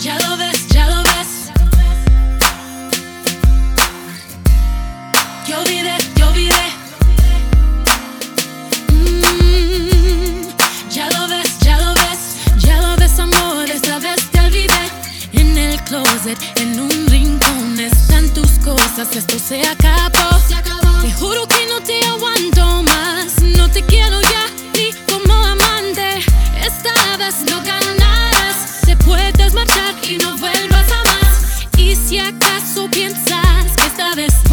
Ya lo ves, ya lo ves. Yo olvidé, yo olvidé. Mm, ya lo ves, ya lo ves. Ya lo ves, amor. Esta vez te olvidé. En el closet, en un rincón están tus cosas. Esto se acabó. Te juro que no te aguanto más. No te quiero ya piensas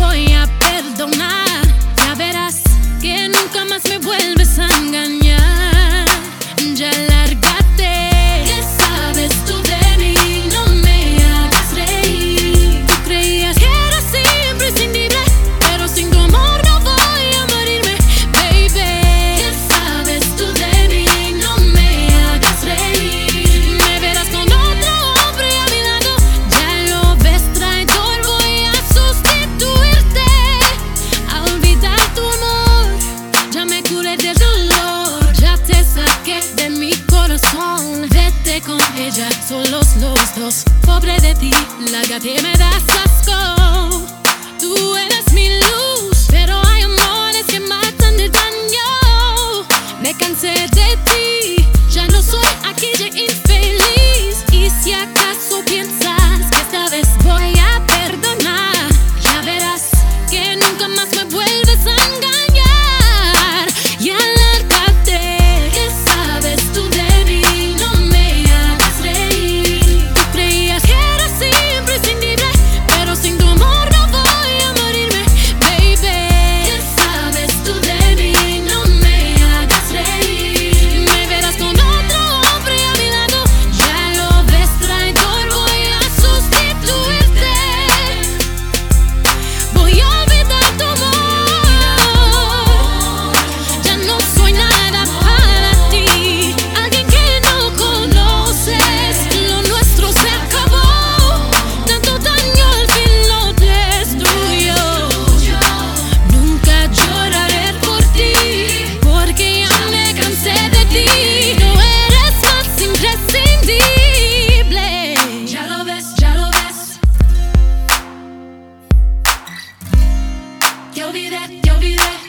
pobre de ti, la que me das asco. Tú eres mi luz, pero hay amores que matan de daño. Me cansé You'll be that, you'll be that.